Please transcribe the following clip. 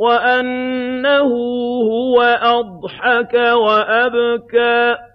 وَأَنَّهُ هُوَ أَضْحَكَ وَأَبْكَىٰ